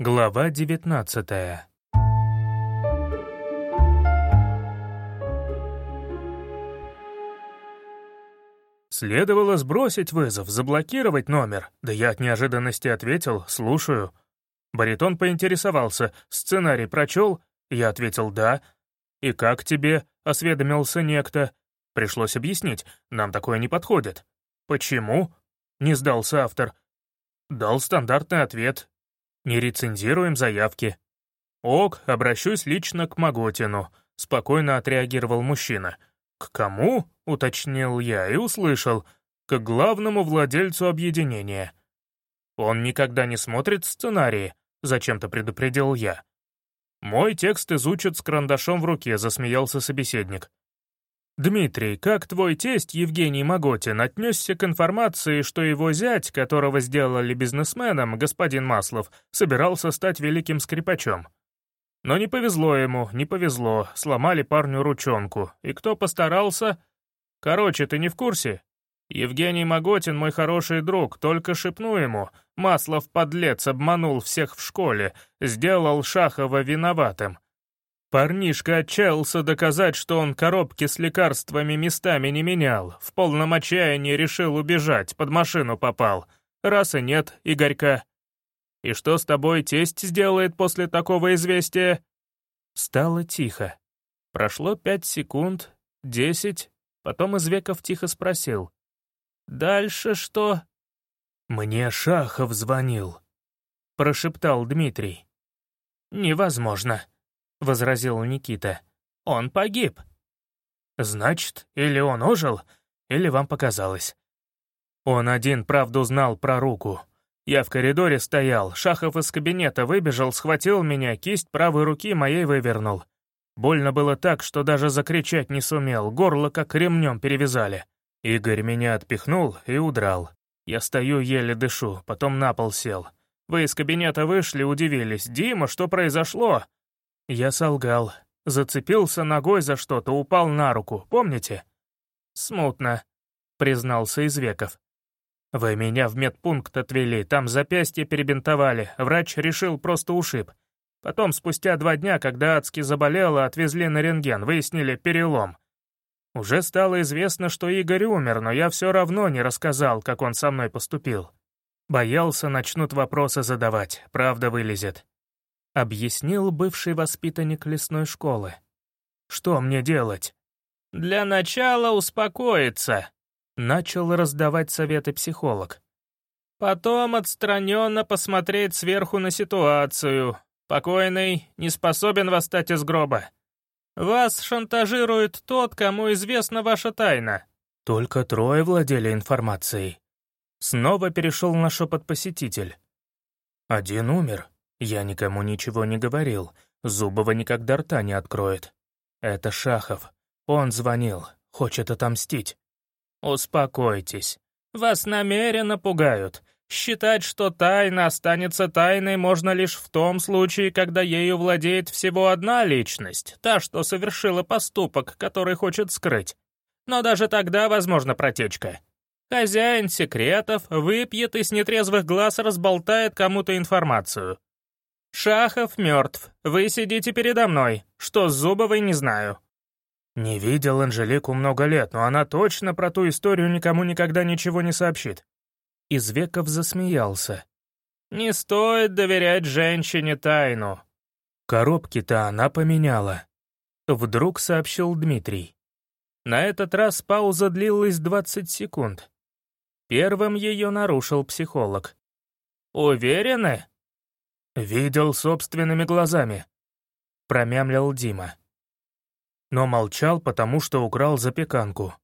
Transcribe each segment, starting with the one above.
Глава девятнадцатая Следовало сбросить вызов, заблокировать номер. Да я от неожиданности ответил «слушаю». Баритон поинтересовался, сценарий прочел? Я ответил «да». «И как тебе?» — осведомился некто. Пришлось объяснить, нам такое не подходит. «Почему?» — не сдался автор. Дал стандартный ответ. «Не рецензируем заявки». «Ок, обращусь лично к Маготину», — спокойно отреагировал мужчина. «К кому?» — уточнил я и услышал. «К главному владельцу объединения». «Он никогда не смотрит сценарии», — зачем-то предупредил я. «Мой текст изучат с карандашом в руке», — засмеялся собеседник. «Дмитрий, как твой тесть Евгений Маготин отнесся к информации, что его зять, которого сделали бизнесменом, господин Маслов, собирался стать великим скрипачом?» Но не повезло ему, не повезло, сломали парню ручонку. И кто постарался? Короче, ты не в курсе? Евгений Маготин мой хороший друг, только шепну ему. Маслов подлец обманул всех в школе, сделал Шахова виноватым. Парнишка отчаялся доказать, что он коробки с лекарствами местами не менял. В полном отчаянии решил убежать, под машину попал. Раз и нет, Игорька. И что с тобой тесть сделает после такого известия?» Стало тихо. Прошло пять секунд, десять, потом Извеков тихо спросил. «Дальше что?» «Мне Шахов звонил», — прошептал Дмитрий. «Невозможно», — возразил Никита. «Он погиб». «Значит, или он ожил, или вам показалось». Он один правду знал про руку. Я в коридоре стоял, Шахов из кабинета выбежал, схватил меня, кисть правой руки моей вывернул. Больно было так, что даже закричать не сумел, горло как ремнем перевязали. Игорь меня отпихнул и удрал. Я стою, еле дышу, потом на пол сел. Вы из кабинета вышли, удивились. «Дима, что произошло?» Я солгал. Зацепился ногой за что-то, упал на руку, помните? «Смутно», — признался Извеков. «Вы меня в медпункт отвели, там запястье перебинтовали, врач решил просто ушиб. Потом, спустя два дня, когда адски заболела, отвезли на рентген, выяснили перелом. Уже стало известно, что Игорь умер, но я все равно не рассказал, как он со мной поступил. Боялся, начнут вопросы задавать, правда вылезет. Объяснил бывший воспитанник лесной школы. Что мне делать? Для начала успокоиться, Начал раздавать советы психолог. Потом отстраненно посмотреть сверху на ситуацию. Покойный не способен восстать из гроба. Вас шантажирует тот, кому известна ваша тайна. Только трое владели информацией. Снова перешел на шепот посетитель. Один умер. Я никому ничего не говорил. Зубова никогда рта не откроет. Это Шахов. Он звонил. Хочет отомстить. «Успокойтесь. Вас намеренно пугают. Считать, что тайна останется тайной, можно лишь в том случае, когда ею владеет всего одна личность, та, что совершила поступок, который хочет скрыть. Но даже тогда возможна протечка. Хозяин секретов выпьет и с нетрезвых глаз разболтает кому-то информацию. Шахов мертв. Вы сидите передо мной. Что с Зубовой, не знаю. Не видел Анжелику много лет, но она точно про ту историю никому никогда ничего не сообщит. Извеков засмеялся. «Не стоит доверять женщине тайну». Коробки-то она поменяла. Вдруг сообщил Дмитрий. На этот раз пауза длилась 20 секунд. Первым ее нарушил психолог. «Уверены?» «Видел собственными глазами», — промямлил Дима но молчал, потому что украл запеканку.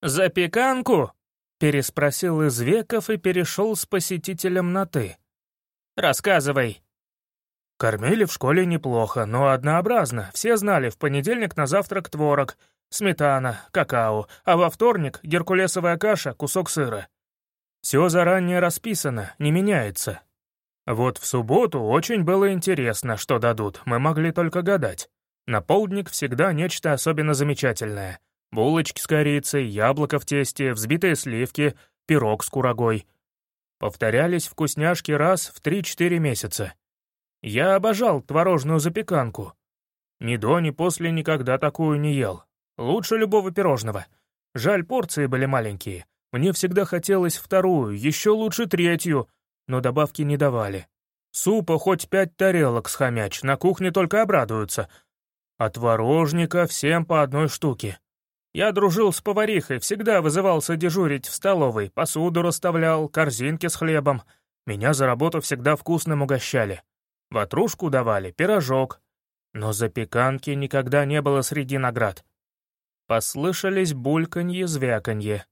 «Запеканку?» — переспросил Извеков и перешел с посетителем на «ты». «Рассказывай». Кормили в школе неплохо, но однообразно. Все знали, в понедельник на завтрак творог, сметана, какао, а во вторник — геркулесовая каша, кусок сыра. Все заранее расписано, не меняется. Вот в субботу очень было интересно, что дадут, мы могли только гадать. На полдник всегда нечто особенно замечательное. Булочки с корицей, яблоко в тесте, взбитые сливки, пирог с курагой. Повторялись вкусняшки раз в 3-4 месяца. Я обожал творожную запеканку. Ни до, ни после никогда такую не ел. Лучше любого пирожного. Жаль, порции были маленькие. Мне всегда хотелось вторую, еще лучше третью, но добавки не давали. Супа хоть пять тарелок схомяч, на кухне только обрадуются. А творожника всем по одной штуке. Я дружил с поварихой, всегда вызывался дежурить в столовой, посуду расставлял, корзинки с хлебом. Меня за работу всегда вкусным угощали. Ватрушку давали, пирожок. Но запеканки никогда не было среди наград. Послышались бульканье-звяканье.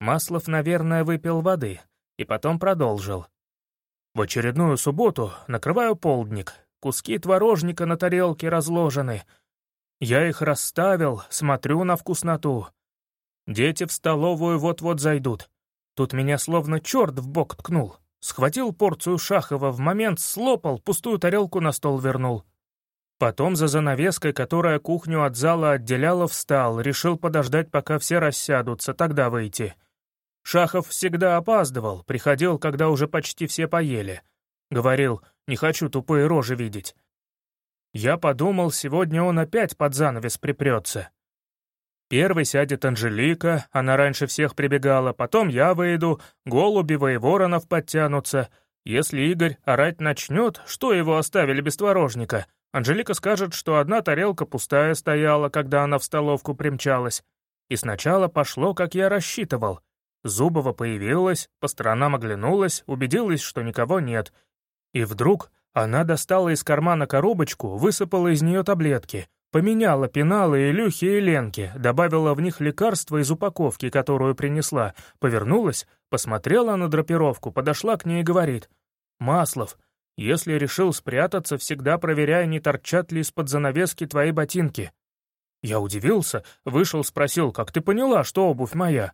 Маслов, наверное, выпил воды и потом продолжил. В очередную субботу накрываю полдник. Куски творожника на тарелке разложены. Я их расставил, смотрю на вкусноту. Дети в столовую вот-вот зайдут. Тут меня словно черт в бок ткнул. Схватил порцию Шахова, в момент слопал, пустую тарелку на стол вернул. Потом за занавеской, которая кухню от зала отделяла, встал, решил подождать, пока все рассядутся, тогда выйти. Шахов всегда опаздывал, приходил, когда уже почти все поели. Говорил, не хочу тупые рожи видеть. Я подумал, сегодня он опять под занавес припрется. Первый сядет Анжелика, она раньше всех прибегала, потом я выйду, Голубева и Воронов подтянутся. Если Игорь орать начнет, что его оставили без творожника? Анжелика скажет, что одна тарелка пустая стояла, когда она в столовку примчалась. И сначала пошло, как я рассчитывал. Зубова появилась, по сторонам оглянулась, убедилась, что никого нет. И вдруг она достала из кармана коробочку, высыпала из нее таблетки, Поменяла пеналы Илюхи и Ленки, добавила в них лекарство из упаковки, которую принесла, повернулась, посмотрела на драпировку, подошла к ней и говорит, «Маслов, если решил спрятаться, всегда проверяй, не торчат ли из-под занавески твои ботинки». Я удивился, вышел, спросил, «Как ты поняла, что обувь моя?»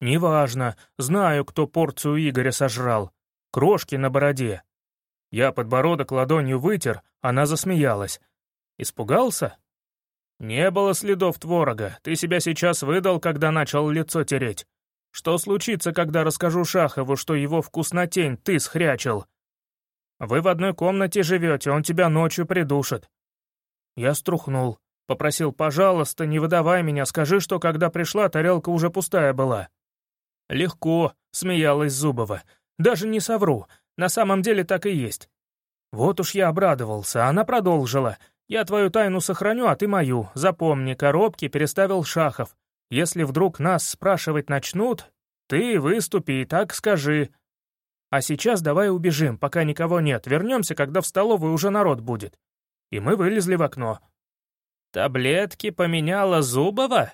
«Неважно, знаю, кто порцию Игоря сожрал. Крошки на бороде». Я подбородок ладонью вытер, она засмеялась. Испугался? Не было следов творога. Ты себя сейчас выдал, когда начал лицо тереть. Что случится, когда расскажу Шахову, что его вкуснотень ты схрячил? Вы в одной комнате живете, он тебя ночью придушит. Я струхнул. Попросил, пожалуйста, не выдавай меня, скажи, что когда пришла, тарелка уже пустая была. Легко, смеялась Зубова. Даже не совру, на самом деле так и есть. Вот уж я обрадовался, она продолжила. Я твою тайну сохраню, а ты мою. Запомни, коробки переставил Шахов. Если вдруг нас спрашивать начнут, ты выступи и так скажи. А сейчас давай убежим, пока никого нет. Вернемся, когда в столовой уже народ будет. И мы вылезли в окно. «Таблетки поменяла Зубова?»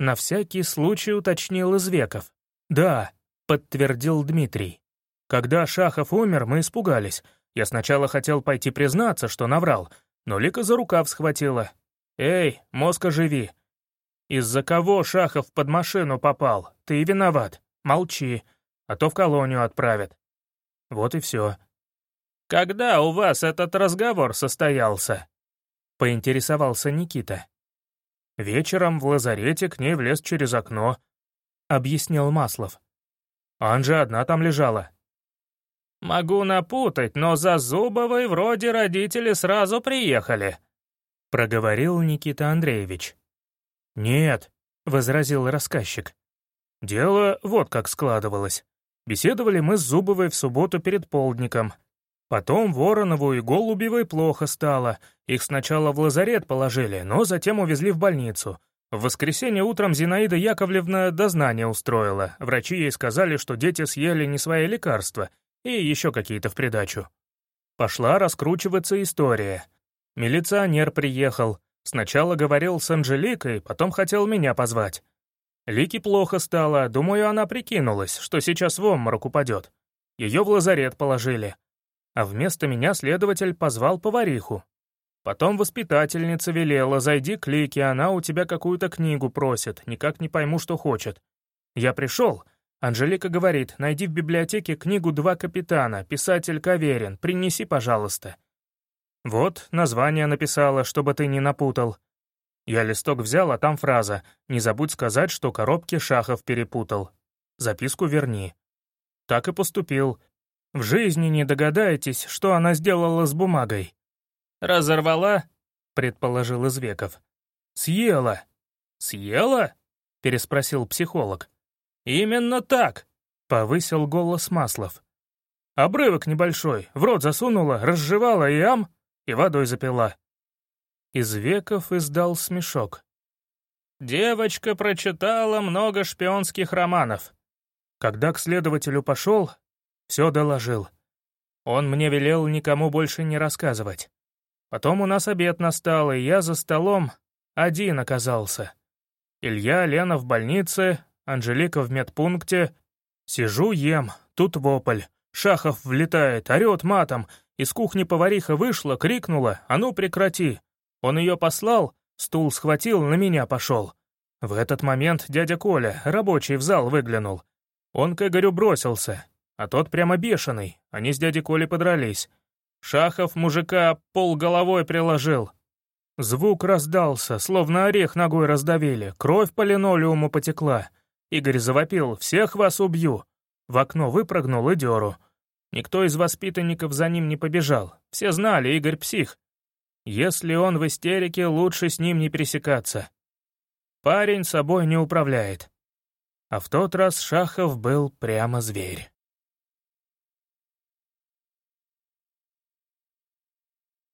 На всякий случай уточнил Извеков. «Да», — подтвердил Дмитрий. «Когда Шахов умер, мы испугались. Я сначала хотел пойти признаться, что наврал, но Лика за рукав схватила. «Эй, мозг оживи! Из-за кого Шахов под машину попал? Ты виноват. Молчи, а то в колонию отправят». Вот и все. «Когда у вас этот разговор состоялся?» — поинтересовался Никита. «Вечером в лазарете к ней влез через окно», — объяснил Маслов. «Анжа одна там лежала, «Могу напутать, но за Зубовой вроде родители сразу приехали», — проговорил Никита Андреевич. «Нет», — возразил рассказчик. «Дело вот как складывалось. Беседовали мы с Зубовой в субботу перед полдником. Потом Воронову и Голубевой плохо стало. Их сначала в лазарет положили, но затем увезли в больницу. В воскресенье утром Зинаида Яковлевна дознание устроила. Врачи ей сказали, что дети съели не свои лекарства — и еще какие-то в придачу. Пошла раскручиваться история. Милиционер приехал. Сначала говорил с Анжеликой, потом хотел меня позвать. Лике плохо стало, думаю, она прикинулась, что сейчас в обморок упадет. Ее в лазарет положили. А вместо меня следователь позвал повариху. Потом воспитательница велела, зайди к Лике, она у тебя какую-то книгу просит, никак не пойму, что хочет. Я пришел, Анжелика говорит, найди в библиотеке книгу «Два капитана», писатель Каверин, принеси, пожалуйста. Вот, название написала, чтобы ты не напутал. Я листок взял, а там фраза «Не забудь сказать, что коробки Шахов перепутал. Записку верни». Так и поступил. В жизни не догадаетесь, что она сделала с бумагой. «Разорвала?» — предположил Извеков. «Съела». «Съела?» — переспросил психолог. «Именно так», — повысил голос Маслов. «Обрывок небольшой, в рот засунула, разжевала и ам, и водой запила». Извеков издал смешок. «Девочка прочитала много шпионских романов. Когда к следователю пошел, все доложил. Он мне велел никому больше не рассказывать. Потом у нас обед настал, и я за столом один оказался. Илья, Лена в больнице, Анжелика в медпункте. Сижу, ем, тут вопль. Шахов влетает, орёт матом. Из кухни повариха вышла, крикнула «А ну прекрати!» Он ее послал, стул схватил, на меня пошел. В этот момент дядя Коля, рабочий, в зал выглянул. Он к Игорю бросился, а тот прямо бешеный, они с дядей Колей подрались. Шахов мужика пол головой приложил. Звук раздался, словно орех ногой раздавили, кровь по линолеуму потекла. Игорь завопил «Всех вас убью!» В окно выпрыгнул и дёру. Никто из воспитанников за ним не побежал. Все знали, Игорь псих. Если он в истерике, лучше с ним не пересекаться. Парень собой не управляет. А в тот раз Шахов был прямо зверь.